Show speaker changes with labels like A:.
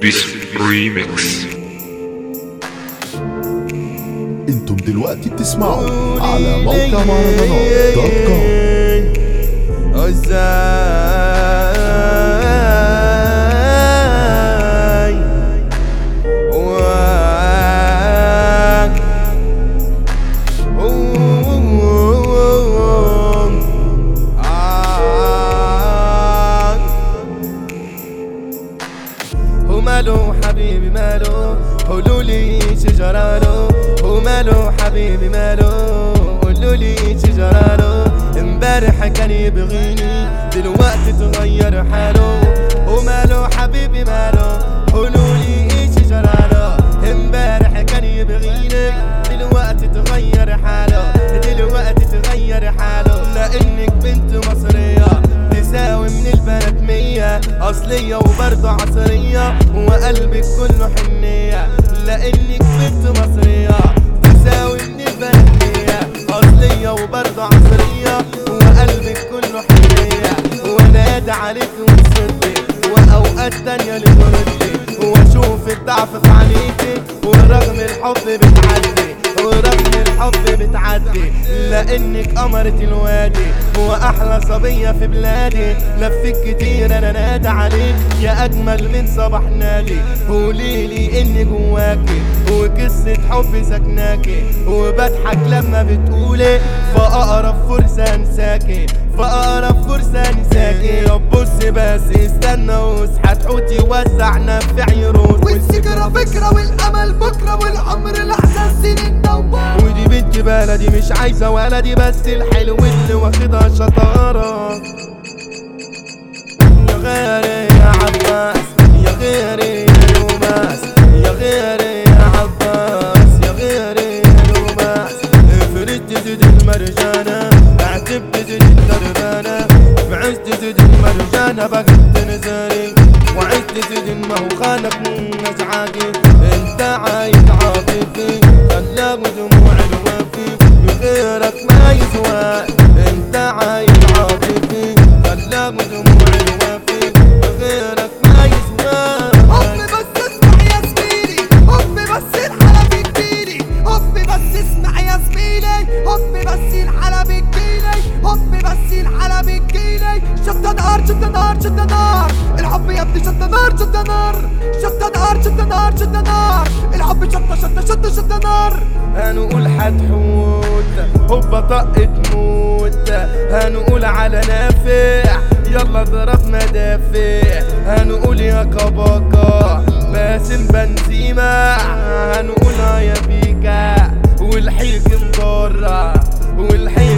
A: بيس ريميكس
B: انتم دلوقتي بتسمعوا على موقع مهرجانات دوت كوم
C: ماله؟ قولوا لي شجراله وماله حبيبي ماله؟ قولوا لي امبارح كان يبغيني دلوقتي تغير حاله. وماله حبيبي ماله؟ قولوا أصلية وبرضه عصرية وقلبك كله حنية لأنك بنت مصرية تساوي مية أصلية وبرضه عصرية وقلبك كله حنية ونادى عليك وتصدي وأوقات تانية لتردي وأشوف الضعف في عينيكي ورغم الحب بتعدي ورغم الحب بتعدي. لأنك قمرة الوادي واحلى صبية في بلادي. لفك كتير أنا نادى عليك يا أجمل من صباح نادي. قوليلي إني جواكي وقصة حب سكناكي. وبضحك لما بتقولي فأقرب فرصة أنساكي. فأقرب فرصة أنساكي. بص بس استنى واصحى تحوتي وزعنا في عيروس
D: فكرة والأمل بكرة والعمر لحظة سنين دوار
C: ودي بنت بلدي مش عايزة ولدي بس الحلو اللي واخدها شطارة. يا غيري يا عباس يا غيري يا يوماس يا غيري يا عباس يا غيري يا يوماس. فرد زد المرجانة اعتبت زد الدربانة بعزت زد المرجانة بقت نزاري وعزت زد ما هو خانك ازعاجي انت عايز عاطفي خلاه دموع الوفي بغيرك ما يسوى. انت عايز عاطفي خلاه دموع الوفي بغيرك ما يسوى.
D: أمي بس اسمع يا زميلي أمي بس الحلب تجيلي. أمي بس اسمع يا زميلي أمي بس الحلب نار شطة نار شطة نار الحب يا ابني شطة نار شطة نار شطة نار شطة نار شطة نار الحب شطة شطة شطة شطة نار
C: هنقول حتحوت هوبا طق تموت هنقول على نافع يلا ضرب مدافع هنقول يا كباكا باسم بنزيما هنقول يا بيكا والحي